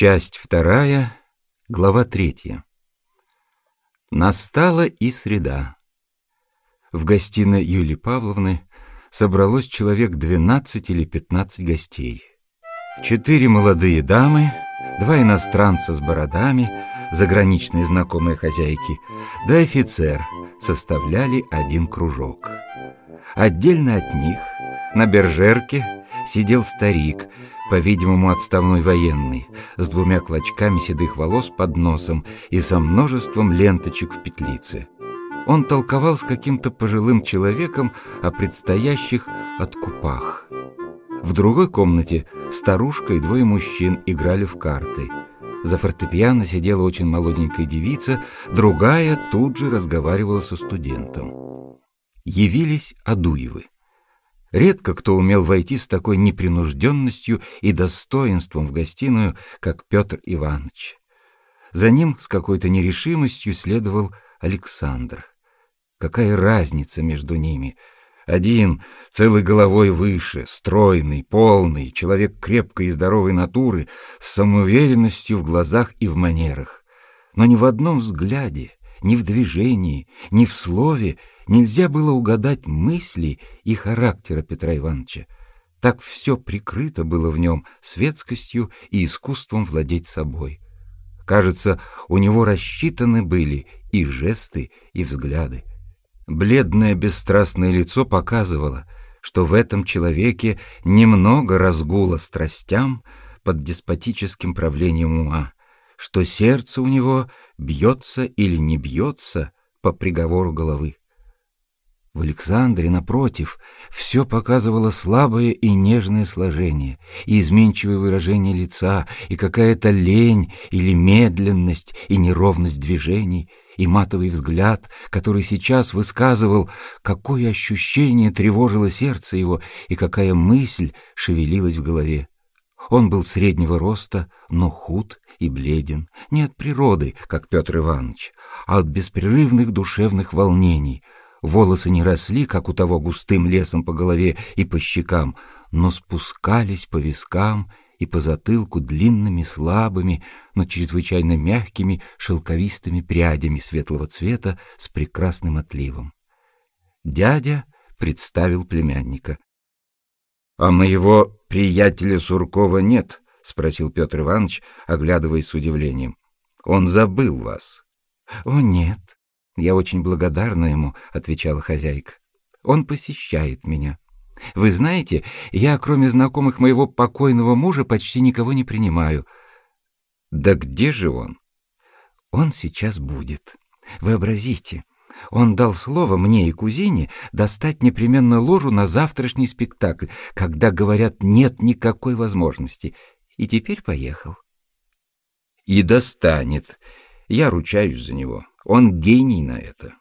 Часть вторая, глава третья. Настала и среда. В гостиной Юлии Павловны собралось человек 12 или 15 гостей. Четыре молодые дамы, два иностранца с бородами, заграничные знакомые хозяйки, да офицер составляли один кружок. Отдельно от них, на бержерке, сидел старик, по-видимому, отставной военный, с двумя клочками седых волос под носом и со множеством ленточек в петлице. Он толковал с каким-то пожилым человеком о предстоящих откупах. В другой комнате старушка и двое мужчин играли в карты. За фортепиано сидела очень молоденькая девица, другая тут же разговаривала со студентом. Явились Адуевы. Редко кто умел войти с такой непринужденностью и достоинством в гостиную, как Петр Иванович. За ним с какой-то нерешимостью следовал Александр. Какая разница между ними? Один целой головой выше, стройный, полный, человек крепкой и здоровой натуры, с самоуверенностью в глазах и в манерах. Но ни в одном взгляде, ни в движении, ни в слове нельзя было угадать мысли и характера Петра Ивановича. Так все прикрыто было в нем светскостью и искусством владеть собой. Кажется, у него рассчитаны были и жесты, и взгляды. Бледное бесстрастное лицо показывало, что в этом человеке немного разгула страстям под деспотическим правлением ума, что сердце у него бьется или не бьется по приговору головы. В Александре, напротив, все показывало слабое и нежное сложение, и изменчивое выражение лица, и какая-то лень или медленность, и неровность движений, и матовый взгляд, который сейчас высказывал, какое ощущение тревожило сердце его, и какая мысль шевелилась в голове. Он был среднего роста, но худ и бледен, не от природы, как Петр Иванович, а от беспрерывных душевных волнений — Волосы не росли, как у того, густым лесом по голове и по щекам, но спускались по вискам и по затылку длинными, слабыми, но чрезвычайно мягкими шелковистыми прядями светлого цвета с прекрасным отливом. Дядя представил племянника. — А моего приятеля Суркова нет? — спросил Петр Иванович, оглядываясь с удивлением. — Он забыл вас. — О, нет, «Я очень благодарна ему», — отвечала хозяйка. «Он посещает меня. Вы знаете, я, кроме знакомых моего покойного мужа, почти никого не принимаю». «Да где же он?» «Он сейчас будет. Вообразите». Он дал слово мне и кузине достать непременно ложу на завтрашний спектакль, когда, говорят, нет никакой возможности. И теперь поехал. И достанет. Я ручаюсь за него. Он гений на это.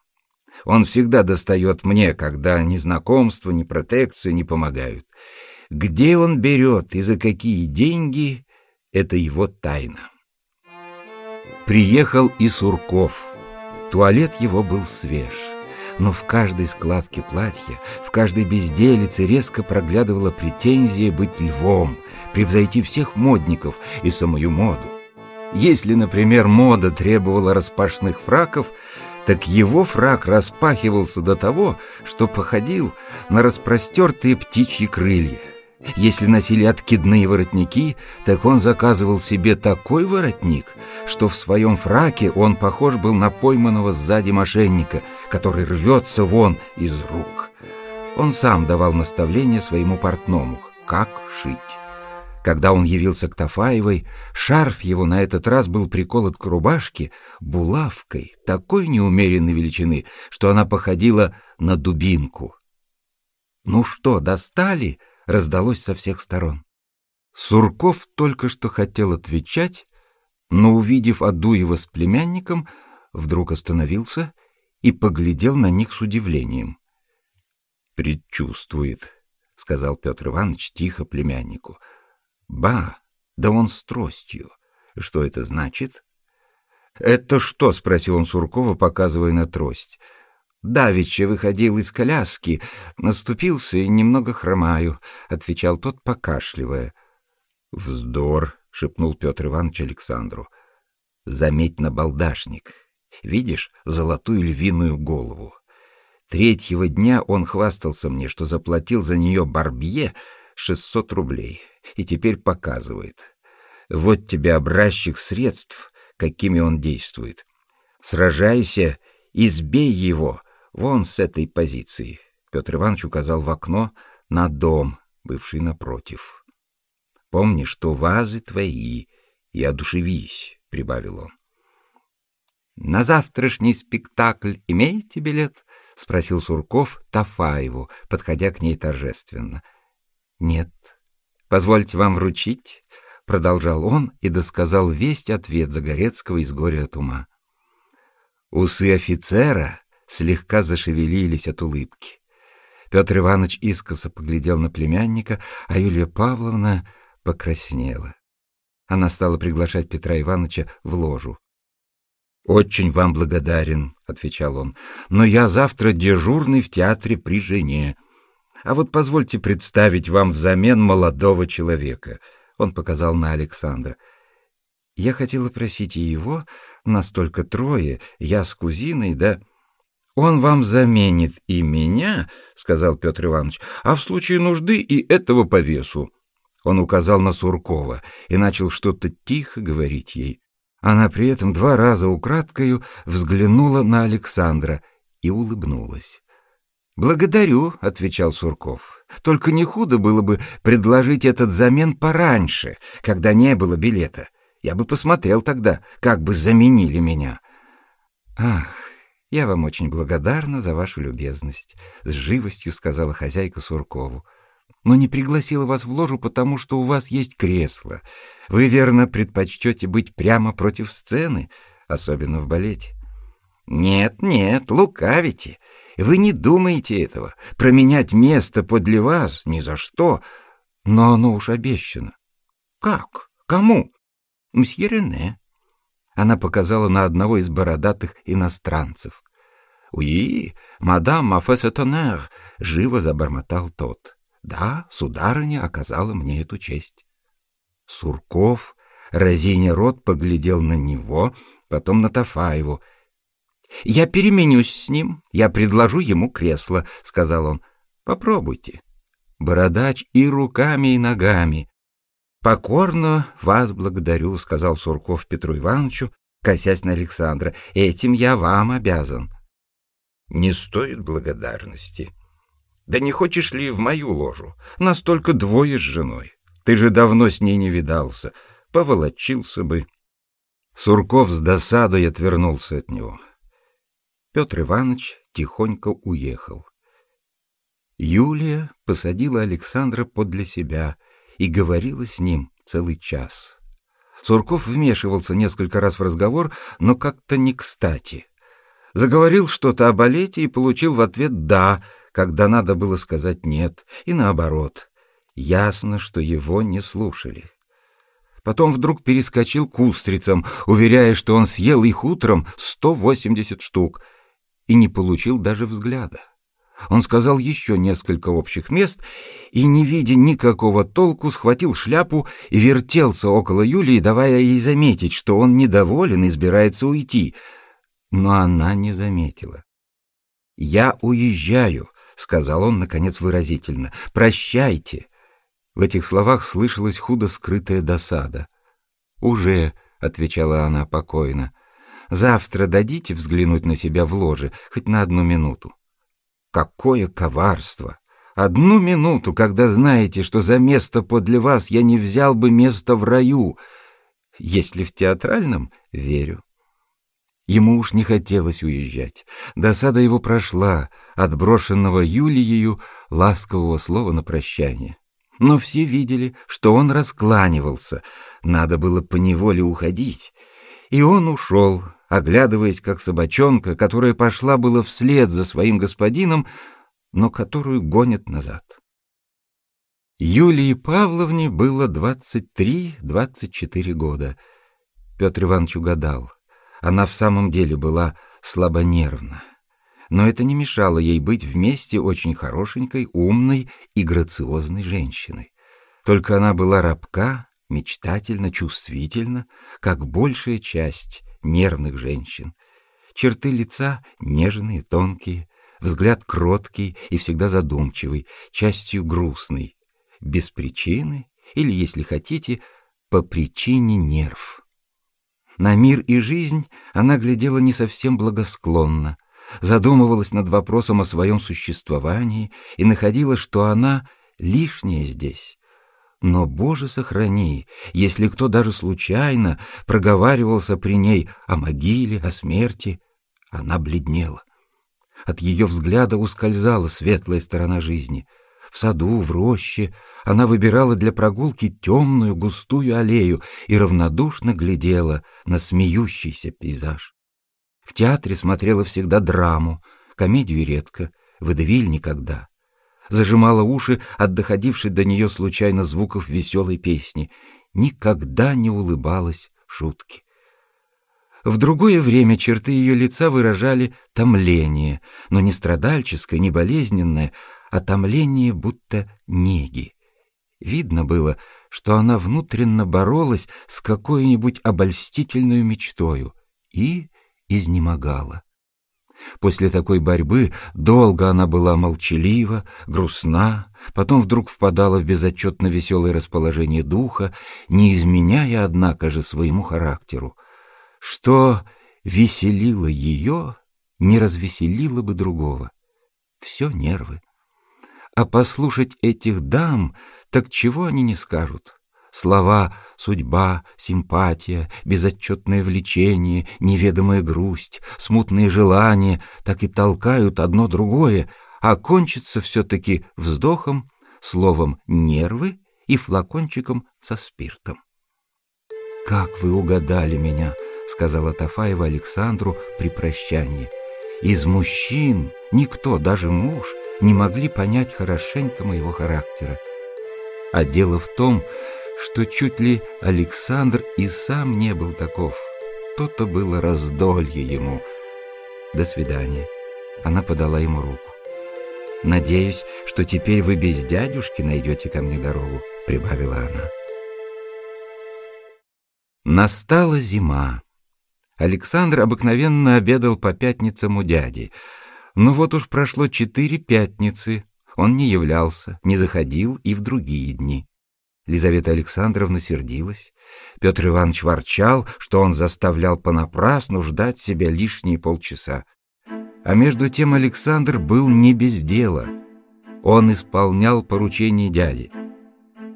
Он всегда достает мне, когда ни знакомства, ни протекции не помогают. Где он берет и за какие деньги — это его тайна. Приехал и Сурков. Туалет его был свеж, но в каждой складке платья, в каждой безделице резко проглядывала претензия быть львом, превзойти всех модников и самую моду. Если, например, мода требовала распашных фраков, так его фрак распахивался до того, что походил на распростертые птичьи крылья. Если носили откидные воротники, так он заказывал себе такой воротник, что в своем фраке он похож был на пойманного сзади мошенника, который рвется вон из рук. Он сам давал наставление своему портному, как шить. Когда он явился к Тафаевой, шарф его на этот раз был приколот к рубашке булавкой такой неумеренной величины, что она походила на дубинку. «Ну что, достали?» — раздалось со всех сторон. Сурков только что хотел отвечать, но, увидев Адуева с племянником, вдруг остановился и поглядел на них с удивлением. «Предчувствует», — сказал Петр Иванович тихо племяннику, — Ба, да он с тростью. Что это значит? Это что? спросил он Суркова, показывая на трость. Давича выходил из коляски, наступился и немного хромаю, отвечал тот, покашливая. Вздор, шепнул Петр Иванович Александру. Заметь на балдашник. Видишь золотую львиную голову? Третьего дня он хвастался мне, что заплатил за нее Барбье шестьсот рублей, и теперь показывает. Вот тебе образчик средств, какими он действует. Сражайся, избей его, вон с этой позиции. Петр Иванович указал в окно на дом, бывший напротив. Помни, что вазы твои, и одушевись, — прибавил он. — На завтрашний спектакль имеете билет? — спросил Сурков Тафаеву, подходя к ней торжественно. — Нет. — Позвольте вам вручить, — продолжал он и досказал весть ответ Загорецкого из горя от ума. Усы офицера слегка зашевелились от улыбки. Петр Иванович искоса поглядел на племянника, а Юлия Павловна покраснела. Она стала приглашать Петра Ивановича в ложу. «Очень вам благодарен», — отвечал он, — «но я завтра дежурный в театре при жене. А вот позвольте представить вам взамен молодого человека». Он показал на Александра. «Я хотела просить и его, настолько трое, я с кузиной, да...» «Он вам заменит и меня», — сказал Петр Иванович, «а в случае нужды и этого по весу». Он указал на Суркова и начал что-то тихо говорить ей. Она при этом два раза украдкою взглянула на Александра и улыбнулась. «Благодарю», — отвечал Сурков. «Только не худо было бы предложить этот замен пораньше, когда не было билета. Я бы посмотрел тогда, как бы заменили меня». «Ах, я вам очень благодарна за вашу любезность», — с живостью сказала хозяйка Суркову но не пригласила вас в ложу, потому что у вас есть кресло. Вы, верно, предпочтете быть прямо против сцены, особенно в балете. Нет, нет, лукавите. Вы не думаете этого. Променять место подле вас ни за что. Но оно уж обещано. Как? Кому? Мсье Рене. Она показала на одного из бородатых иностранцев. «Уи, мадам Мафесетонер», — живо забормотал тот. Да, сударыня оказала мне эту честь. Сурков, разиня рот, поглядел на него, потом на Тафаеву. «Я переменюсь с ним, я предложу ему кресло», — сказал он. «Попробуйте». Бородач и руками, и ногами. «Покорно вас благодарю», — сказал Сурков Петру Ивановичу, косясь на Александра. «Этим я вам обязан». «Не стоит благодарности», да не хочешь ли в мою ложу? Нас только двое с женой. Ты же давно с ней не видался. Поволочился бы. Сурков с досадой отвернулся от него. Петр Иванович тихонько уехал. Юлия посадила Александра подле себя и говорила с ним целый час. Сурков вмешивался несколько раз в разговор, но как-то не кстати. Заговорил что-то о балете и получил в ответ «да», когда надо было сказать «нет», и наоборот. Ясно, что его не слушали. Потом вдруг перескочил к устрицам, уверяя, что он съел их утром 180 штук, и не получил даже взгляда. Он сказал еще несколько общих мест и, не видя никакого толку, схватил шляпу и вертелся около Юлии, давая ей заметить, что он недоволен и собирается уйти. Но она не заметила. «Я уезжаю», — сказал он, наконец, выразительно. «Прощайте!» В этих словах слышалась худо скрытая досада. «Уже», — отвечала она покойно, — «завтра дадите взглянуть на себя в ложе, хоть на одну минуту». «Какое коварство! Одну минуту, когда знаете, что за место подле вас я не взял бы место в раю. Если в театральном — верю. Ему уж не хотелось уезжать. Досада его прошла, отброшенного Юлиею ласкового слова на прощание. Но все видели, что он раскланивался, надо было поневоле уходить. И он ушел, оглядываясь, как собачонка, которая пошла было вслед за своим господином, но которую гонят назад. Юлии Павловне было двадцать три-двадцать четыре года. Петр Иванович угадал — она в самом деле была слабонервна. Но это не мешало ей быть вместе очень хорошенькой, умной и грациозной женщиной. Только она была рабка мечтательно, чувствительно, как большая часть нервных женщин. Черты лица нежные, тонкие, взгляд кроткий и всегда задумчивый, частью грустный, без причины или, если хотите, по причине нерв. На мир и жизнь она глядела не совсем благосклонно, задумывалась над вопросом о своем существовании и находила, что она лишняя здесь. Но, Боже, сохрани, если кто даже случайно проговаривался при ней о могиле, о смерти, она бледнела. От ее взгляда ускользала светлая сторона жизни. В саду, в роще она выбирала для прогулки темную густую аллею и равнодушно глядела на смеющийся пейзаж. В театре смотрела всегда драму, комедию редко, водевиль никогда. Зажимала уши от доходившей до нее случайно звуков веселой песни. Никогда не улыбалась шутки. В другое время черты ее лица выражали томление, но не страдальческое, не болезненное, а томление будто неги. Видно было, что она внутренно боролась с какой-нибудь обольстительной мечтою и изнемогала. После такой борьбы долго она была молчалива, грустна, потом вдруг впадала в безотчетно веселое расположение духа, не изменяя, однако же, своему характеру. Что веселило ее, не развеселило бы другого. Все нервы. А послушать этих дам, так чего они не скажут? Слова «судьба», «симпатия», «безотчетное влечение», «неведомая грусть», «смутные желания» так и толкают одно другое, а кончится все-таки вздохом, словом «нервы» и флакончиком со спиртом. «Как вы угадали меня», — сказала Тафаева Александру при прощании. «Из мужчин никто, даже муж, не могли понять хорошенько моего характера. А дело в том, что чуть ли Александр и сам не был таков. То-то было раздолье ему. До свидания. Она подала ему руку. «Надеюсь, что теперь вы без дядюшки найдете ко мне дорогу», — прибавила она. Настала зима. Александр обыкновенно обедал по пятницам у дяди. Но вот уж прошло четыре пятницы, он не являлся, не заходил и в другие дни. Лизавета Александровна сердилась. Петр Иванович ворчал, что он заставлял понапрасну ждать себя лишние полчаса. А между тем Александр был не без дела. Он исполнял поручения дяди.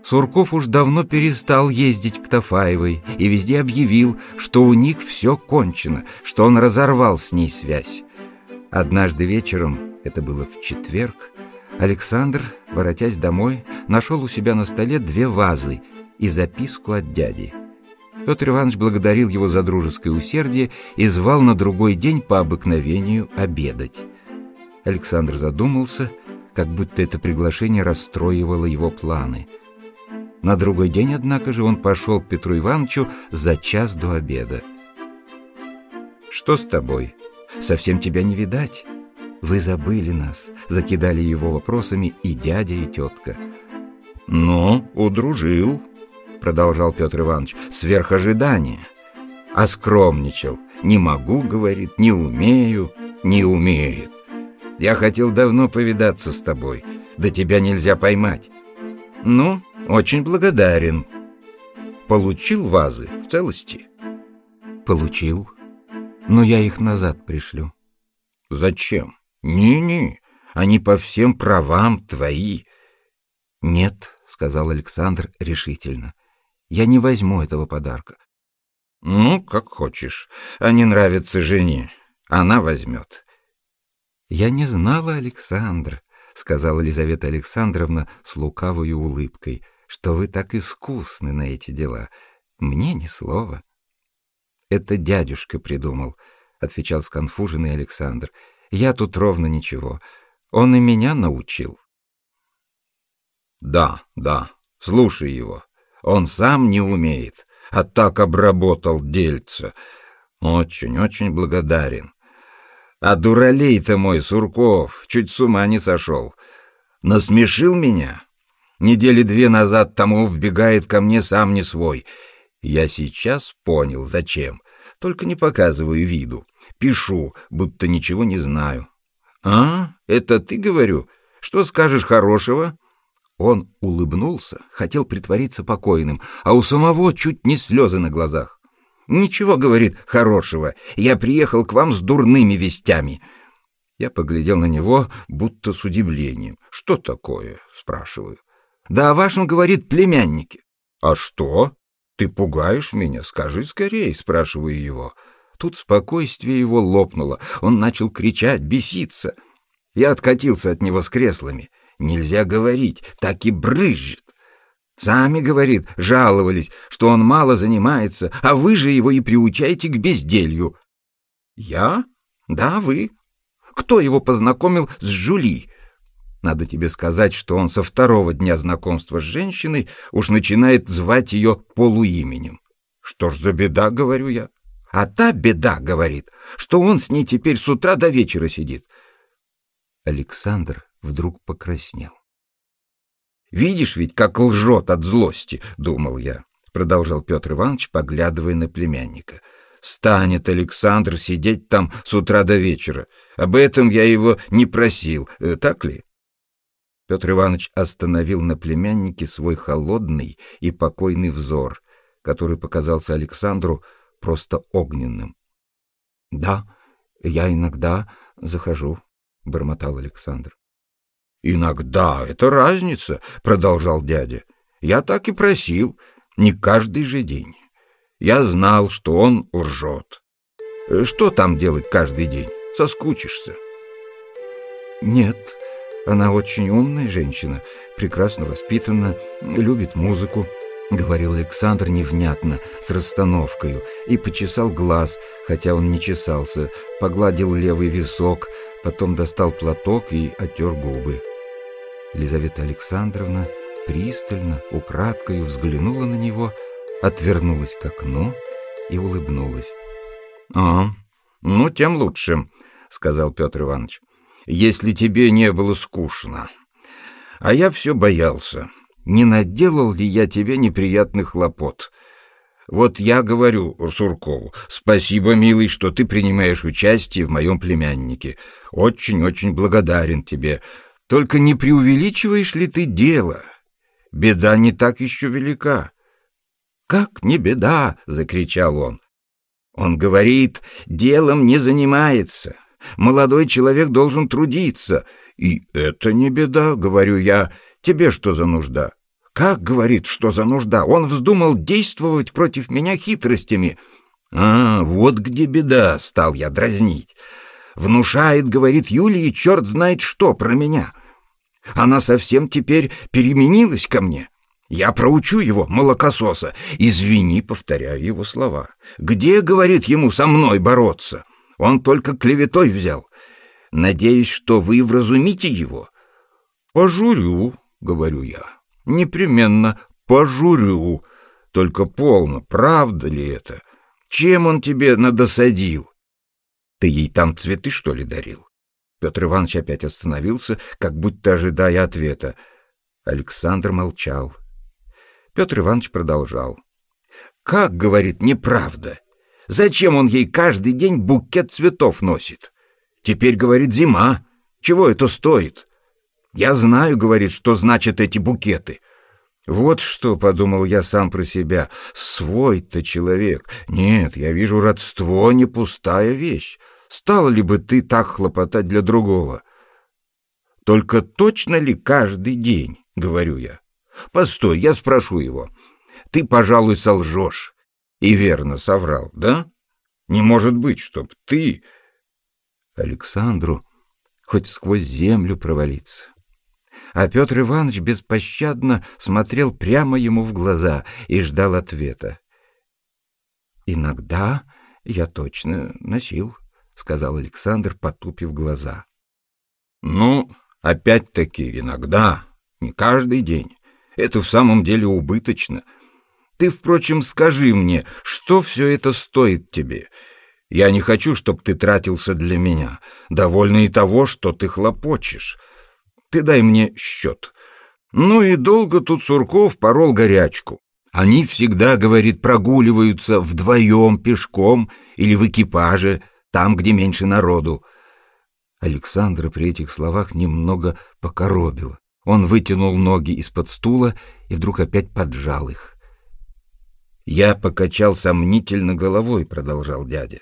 Сурков уж давно перестал ездить к Тафаевой и везде объявил, что у них все кончено, что он разорвал с ней связь. Однажды вечером, это было в четверг, Александр, воротясь домой, нашел у себя на столе две вазы и записку от дяди. Петр Иванович благодарил его за дружеское усердие и звал на другой день по обыкновению обедать. Александр задумался, как будто это приглашение расстроивало его планы. На другой день, однако же, он пошел к Петру Ивановичу за час до обеда. «Что с тобой? Совсем тебя не видать?» Вы забыли нас, закидали его вопросами и дядя, и тетка. Ну, удружил, продолжал Петр Иванович, сверх ожидания. А скромничал. Не могу, говорит, не умею, не умеет. Я хотел давно повидаться с тобой, да тебя нельзя поймать. Ну, очень благодарен. Получил вазы в целости? Получил, но я их назад пришлю. Зачем? «Не-не, они по всем правам твои». «Нет», — сказал Александр решительно, — «я не возьму этого подарка». «Ну, как хочешь. Они нравятся жене. Она возьмет». «Я не знала, Александр», — сказала Елизавета Александровна с лукавой улыбкой, «что вы так искусны на эти дела. Мне ни слова». «Это дядюшка придумал», — отвечал сконфуженный Александр. Я тут ровно ничего. Он и меня научил. Да, да, слушай его. Он сам не умеет, а так обработал дельца. Очень-очень благодарен. А дуралей-то мой, Сурков, чуть с ума не сошел. Насмешил меня? Недели две назад тому вбегает ко мне сам не свой. Я сейчас понял, зачем. Только не показываю виду. Пишу, будто ничего не знаю. «А, это ты, говорю? Что скажешь хорошего?» Он улыбнулся, хотел притвориться покойным, а у самого чуть не слезы на глазах. «Ничего, — говорит, — хорошего. Я приехал к вам с дурными вестями». Я поглядел на него, будто с удивлением. «Что такое?» — спрашиваю. «Да о вашем, — говорит, — племяннике». «А что? Ты пугаешь меня? Скажи скорее», — спрашиваю его. Тут спокойствие его лопнуло. Он начал кричать, беситься. Я откатился от него с креслами. Нельзя говорить, так и брызжет. Сами, говорит, жаловались, что он мало занимается, а вы же его и приучаете к безделью. Я? Да, вы. Кто его познакомил с Жули? Надо тебе сказать, что он со второго дня знакомства с женщиной уж начинает звать ее полуименем. Что ж за беда, говорю я. А та беда, говорит, что он с ней теперь с утра до вечера сидит. Александр вдруг покраснел. «Видишь ведь, как лжет от злости», — думал я, — продолжал Петр Иванович, поглядывая на племянника. «Станет Александр сидеть там с утра до вечера. Об этом я его не просил, э, так ли?» Петр Иванович остановил на племяннике свой холодный и покойный взор, который показался Александру просто огненным. — Да, я иногда захожу, — бормотал Александр. — Иногда, это разница, — продолжал дядя. — Я так и просил, не каждый же день. Я знал, что он лжет. Что там делать каждый день? Соскучишься. — Нет, она очень умная женщина, прекрасно воспитана, любит музыку. — говорил Александр невнятно, с расстановкою, и почесал глаз, хотя он не чесался, погладил левый висок, потом достал платок и отер губы. Елизавета Александровна пристально, украдкою взглянула на него, отвернулась к окну и улыбнулась. — А, ну, тем лучше, — сказал Петр Иванович, — если тебе не было скучно. А я все боялся не наделал ли я тебе неприятных хлопот. Вот я говорю Суркову, спасибо, милый, что ты принимаешь участие в моем племяннике. Очень-очень благодарен тебе. Только не преувеличиваешь ли ты дело? Беда не так еще велика. «Как не беда!» — закричал он. Он говорит, делом не занимается. Молодой человек должен трудиться. И это не беда, говорю я, — Тебе что за нужда? Как, говорит, что за нужда? Он вздумал действовать против меня хитростями. А, вот где беда, стал я дразнить. Внушает, говорит Юлии, черт знает что про меня. Она совсем теперь переменилась ко мне. Я проучу его, молокососа. Извини, повторяю его слова. Где, говорит ему, со мной бороться? Он только клеветой взял. Надеюсь, что вы вразумите его. Пожурю, — говорю я. «Непременно пожурю. Только полно, правда ли это? Чем он тебе надосадил? Ты ей там цветы, что ли, дарил?» Петр Иванович опять остановился, как будто ожидая ответа. Александр молчал. Петр Иванович продолжал. «Как, — говорит, — неправда? Зачем он ей каждый день букет цветов носит? Теперь, — говорит, — зима. Чего это стоит?» Я знаю, говорит, что значат эти букеты. Вот что, подумал я сам про себя, свой-то человек. Нет, я вижу, родство не пустая вещь. Стала ли бы ты так хлопотать для другого? Только точно ли каждый день, говорю я? Постой, я спрошу его. Ты, пожалуй, солжешь. И верно соврал, да? Не может быть, чтоб ты... Александру хоть сквозь землю провалиться а Петр Иванович беспощадно смотрел прямо ему в глаза и ждал ответа. «Иногда я точно носил», — сказал Александр, потупив глаза. «Ну, опять-таки, иногда, не каждый день. Это в самом деле убыточно. Ты, впрочем, скажи мне, что все это стоит тебе?» Я не хочу, чтобы ты тратился для меня. Довольно и того, что ты хлопочешь. Ты дай мне счет. Ну и долго тут Сурков порол горячку. Они всегда, говорит, прогуливаются вдвоем, пешком или в экипаже, там, где меньше народу. Александра при этих словах немного покоробила. Он вытянул ноги из-под стула и вдруг опять поджал их. «Я покачал сомнительно головой», — продолжал дядя.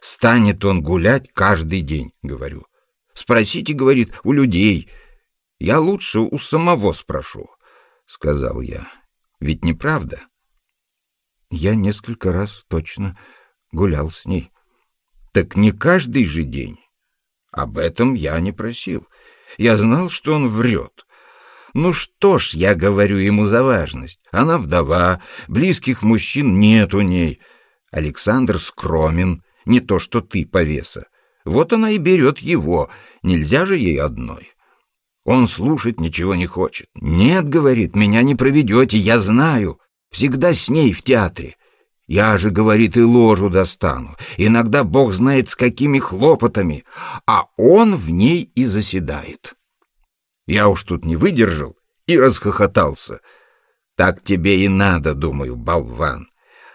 «Станет он гулять каждый день», — говорю. «Спросите, — говорит, — у людей. Я лучше у самого спрошу», — сказал я. «Ведь не правда?» Я несколько раз точно гулял с ней. «Так не каждый же день?» Об этом я не просил. Я знал, что он врет. Ну что ж, я говорю ему за важность. Она вдова, близких мужчин нет у ней. Александр скромен, не то что ты, повеса. Вот она и берет его, нельзя же ей одной. Он слушать ничего не хочет. «Нет, — говорит, — меня не проведете, я знаю. Всегда с ней в театре. Я же, говорит, и ложу достану. Иногда бог знает с какими хлопотами, а он в ней и заседает». Я уж тут не выдержал и расхохотался. Так тебе и надо, думаю, болван.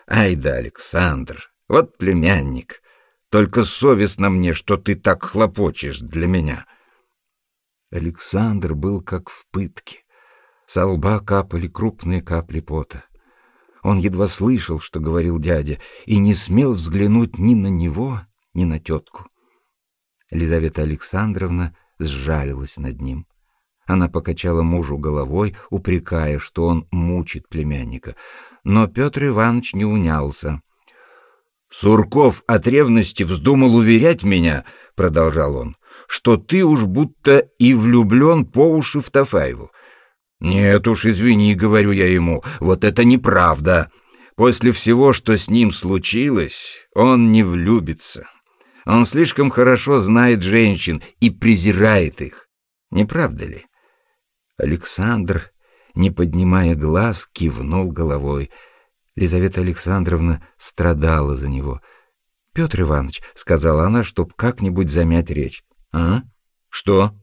Ай да, Александр, вот племянник. Только совестно мне, что ты так хлопочешь для меня. Александр был как в пытке. Со лба капали крупные капли пота. Он едва слышал, что говорил дядя, и не смел взглянуть ни на него, ни на тетку. Елизавета Александровна сжалилась над ним. Она покачала мужу головой, упрекая, что он мучит племянника. Но Петр Иванович не унялся. «Сурков от ревности вздумал уверять меня, — продолжал он, — что ты уж будто и влюблен по уши в Тафаеву. Нет уж, извини, — говорю я ему, — вот это неправда. После всего, что с ним случилось, он не влюбится. Он слишком хорошо знает женщин и презирает их. Не правда ли?» Александр, не поднимая глаз, кивнул головой. Лизавета Александровна страдала за него. «Петр Иванович», — сказала она, чтоб как-нибудь замять речь. «А? Что?»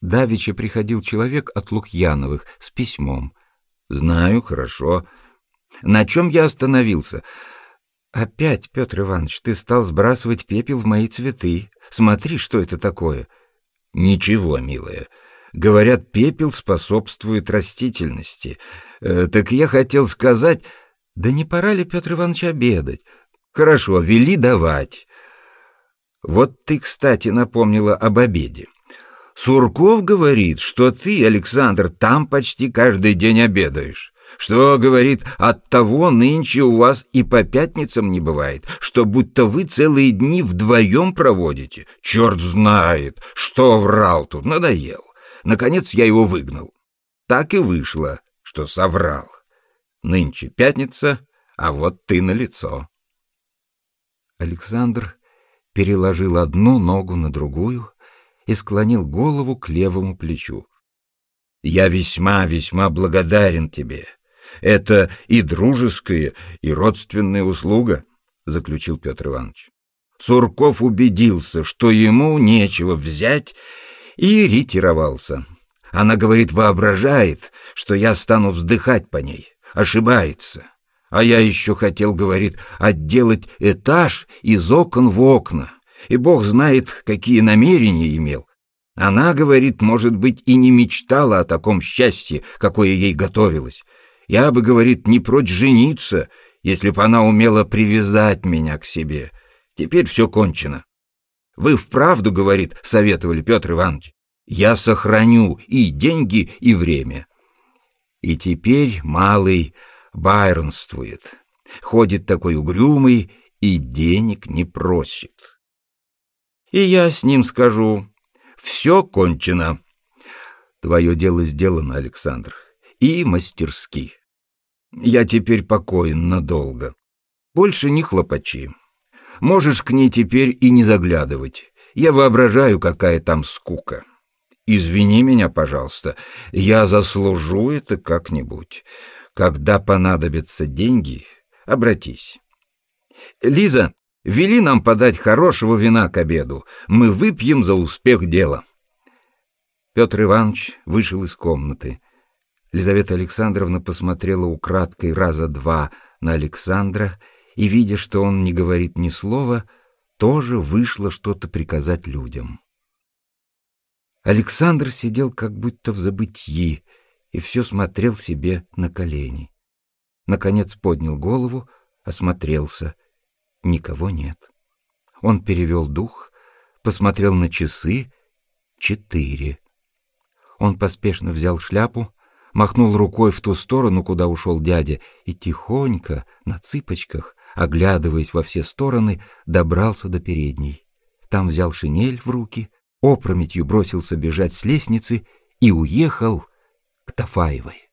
Давича приходил человек от Лукьяновых с письмом. «Знаю, хорошо. На чем я остановился?» «Опять, Петр Иванович, ты стал сбрасывать пепел в мои цветы. Смотри, что это такое». «Ничего, милая. Говорят, пепел способствует растительности. Э, так я хотел сказать... Да не пора ли, Петр Иванович, обедать? Хорошо, вели давать. Вот ты, кстати, напомнила об обеде. Сурков говорит, что ты, Александр, там почти каждый день обедаешь. Что, говорит, от того нынче у вас и по пятницам не бывает, что будто вы целые дни вдвоем проводите. Черт знает, что врал тут, надоел. Наконец я его выгнал. Так и вышло, что соврал. Нынче пятница, а вот ты на лицо. Александр переложил одну ногу на другую и склонил голову к левому плечу. «Я весьма-весьма благодарен тебе. Это и дружеская, и родственная услуга», — заключил Петр Иванович. Сурков убедился, что ему нечего взять, и ретировался. Она, говорит, воображает, что я стану вздыхать по ней. Ошибается. А я еще хотел, говорит, отделать этаж из окон в окна. И бог знает, какие намерения имел. Она, говорит, может быть, и не мечтала о таком счастье, какое ей готовилось. Я бы, говорит, не прочь жениться, если бы она умела привязать меня к себе. Теперь все кончено. Вы вправду, говорит, советовали Петр Иванович. Я сохраню и деньги, и время. И теперь малый байронствует. Ходит такой угрюмый и денег не просит. И я с ним скажу, все кончено. Твое дело сделано, Александр, и мастерски. Я теперь покоен надолго. Больше не хлопачи. Можешь к ней теперь и не заглядывать. Я воображаю, какая там скука. Извини меня, пожалуйста, я заслужу это как-нибудь. Когда понадобятся деньги, обратись. Лиза, вели нам подать хорошего вина к обеду. Мы выпьем за успех дела. Петр Иванович вышел из комнаты. Лизавета Александровна посмотрела украдкой раза два на Александра и, видя, что он не говорит ни слова, тоже вышла что-то приказать людям. Александр сидел как будто в забытьи и все смотрел себе на колени. Наконец поднял голову, осмотрелся. Никого нет. Он перевел дух, посмотрел на часы. Четыре. Он поспешно взял шляпу, махнул рукой в ту сторону, куда ушел дядя, и тихонько, на цыпочках, оглядываясь во все стороны, добрался до передней. Там взял шинель в руки, опрометью бросился бежать с лестницы и уехал к Тафаевой.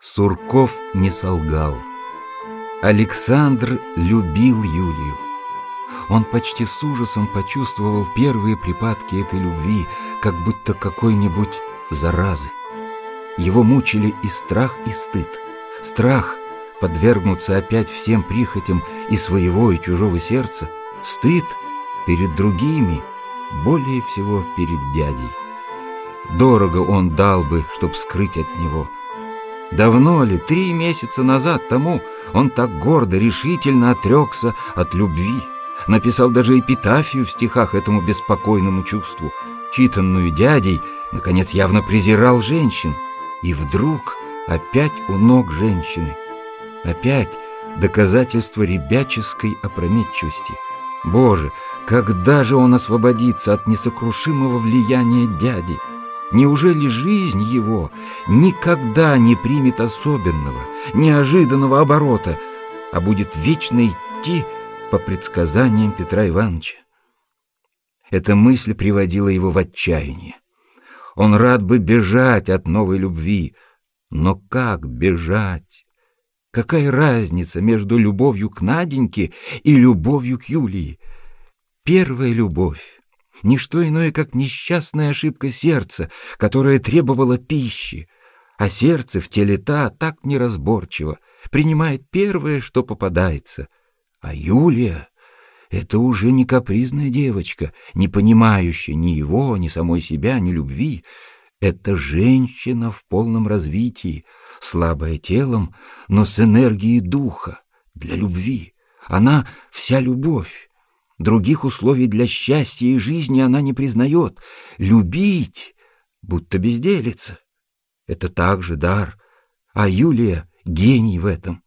Сурков не солгал. Александр любил Юлию. Он почти с ужасом почувствовал первые припадки этой любви, как будто какой-нибудь заразы. Его мучили и страх, и стыд. Страх подвергнуться опять всем прихотям и своего, и чужого сердца. Стыд перед другими, более всего перед дядей. Дорого он дал бы, чтоб скрыть от него. Давно ли, три месяца назад тому, он так гордо, решительно отрекся от любви. Написал даже эпитафию в стихах этому беспокойному чувству. Читанную дядей, наконец, явно презирал женщин — и вдруг опять у ног женщины. Опять доказательство ребяческой опрометчивости. Боже, когда же он освободится от несокрушимого влияния дяди? Неужели жизнь его никогда не примет особенного, неожиданного оборота, а будет вечно идти по предсказаниям Петра Ивановича? Эта мысль приводила его в отчаяние. Он рад бы бежать от новой любви. Но как бежать? Какая разница между любовью к Наденьке и любовью к Юлии? Первая любовь — ничто иное, как несчастная ошибка сердца, которая требовала пищи, а сердце в те лета так неразборчиво, принимает первое, что попадается. А Юлия это уже не капризная девочка, не понимающая ни его, ни самой себя, ни любви. Это женщина в полном развитии, слабая телом, но с энергией духа, для любви. Она вся любовь. Других условий для счастья и жизни она не признает. Любить, будто безделица. Это также дар. А Юлия — гений в этом.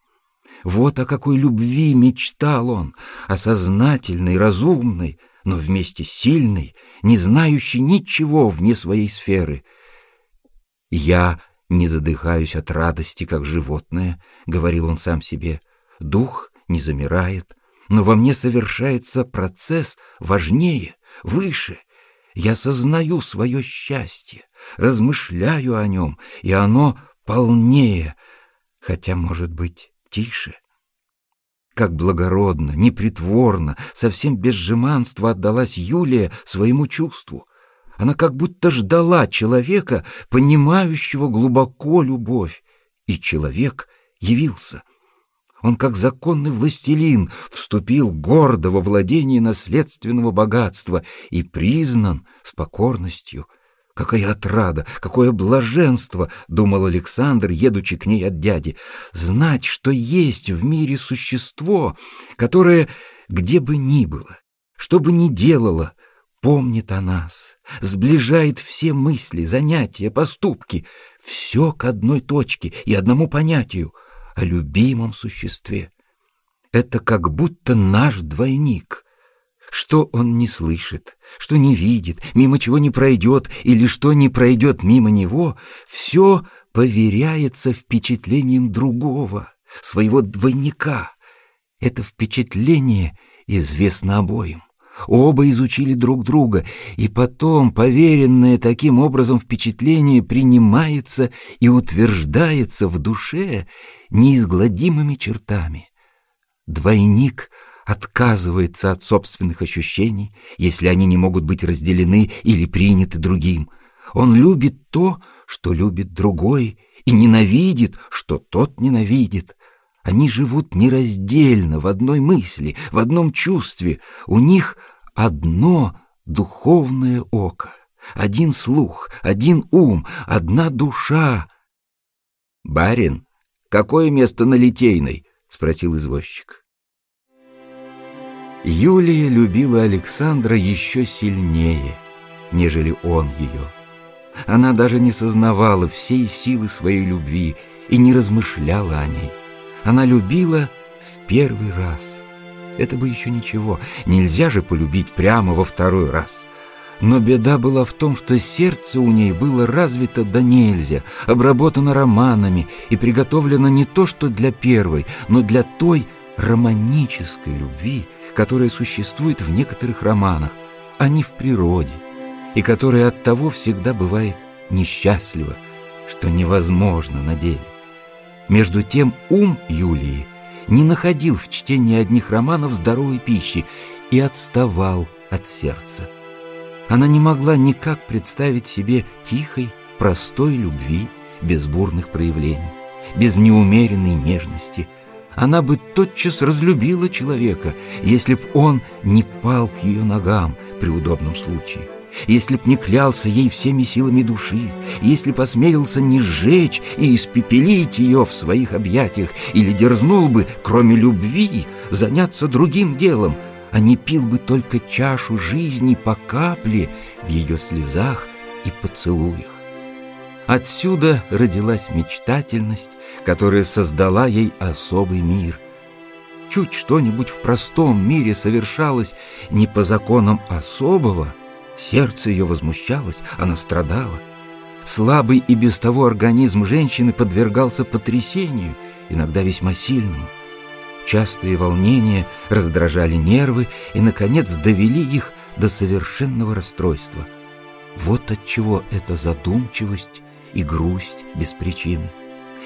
Вот о какой любви мечтал он, о сознательной, разумной, но вместе сильной, не знающей ничего вне своей сферы. «Я не задыхаюсь от радости, как животное», — говорил он сам себе. «Дух не замирает, но во мне совершается процесс важнее, выше. Я сознаю свое счастье, размышляю о нем, и оно полнее, хотя, может быть, тише. Как благородно, непритворно, совсем без жеманства отдалась Юлия своему чувству. Она как будто ждала человека, понимающего глубоко любовь, и человек явился. Он, как законный властелин, вступил гордо во владение наследственного богатства и признан с покорностью — Какая отрада, какое блаженство, думал Александр, едучи к ней от дяди, знать, что есть в мире существо, которое, где бы ни было, что бы ни делало, помнит о нас, сближает все мысли, занятия, поступки, все к одной точке и одному понятию — о любимом существе. Это как будто наш двойник — что он не слышит, что не видит, мимо чего не пройдет или что не пройдет мимо него, все поверяется впечатлением другого, своего двойника. Это впечатление известно обоим. Оба изучили друг друга, и потом поверенное таким образом впечатление принимается и утверждается в душе неизгладимыми чертами. Двойник — отказывается от собственных ощущений, если они не могут быть разделены или приняты другим. Он любит то, что любит другой, и ненавидит, что тот ненавидит. Они живут нераздельно, в одной мысли, в одном чувстве. У них одно духовное око, один слух, один ум, одна душа — «Барин, какое место на Литейной?» — спросил извозчик. Юлия любила Александра еще сильнее, нежели он ее. Она даже не сознавала всей силы своей любви и не размышляла о ней. Она любила в первый раз. Это бы еще ничего, нельзя же полюбить прямо во второй раз. Но беда была в том, что сердце у ней было развито до нельзя, обработано романами и приготовлено не то что для первой, но для той романической любви, которая существует в некоторых романах, а не в природе, и которая от того всегда бывает несчастлива, что невозможно на деле. Между тем ум Юлии не находил в чтении одних романов здоровой пищи и отставал от сердца. Она не могла никак представить себе тихой, простой любви, без бурных проявлений, без неумеренной нежности. Она бы тотчас разлюбила человека, если б он не пал к ее ногам при удобном случае если б не клялся ей всеми силами души, если б осмелился не сжечь и испепелить ее в своих объятиях, или дерзнул бы, кроме любви, заняться другим делом, а не пил бы только чашу жизни по капле в ее слезах и поцелуях. Отсюда родилась мечтательность, которая создала ей особый мир. Чуть что-нибудь в простом мире совершалось не по законам особого — Сердце ее возмущалось, она страдала. Слабый и без того организм женщины подвергался потрясению, иногда весьма сильному. Частые волнения раздражали нервы и, наконец, довели их до совершенного расстройства. Вот отчего эта задумчивость и грусть без причины.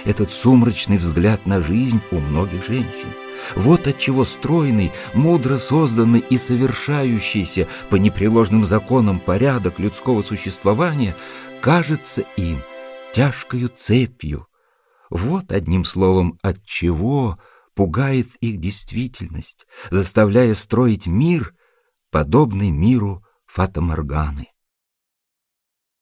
Этот сумрачный взгляд на жизнь у многих женщин. Вот отчего стройный, мудро созданный и совершающийся по непреложным законам порядок людского существования кажется им тяжкою цепью. Вот одним словом, отчего пугает их действительность, заставляя строить мир, подобный миру Фатаморганы.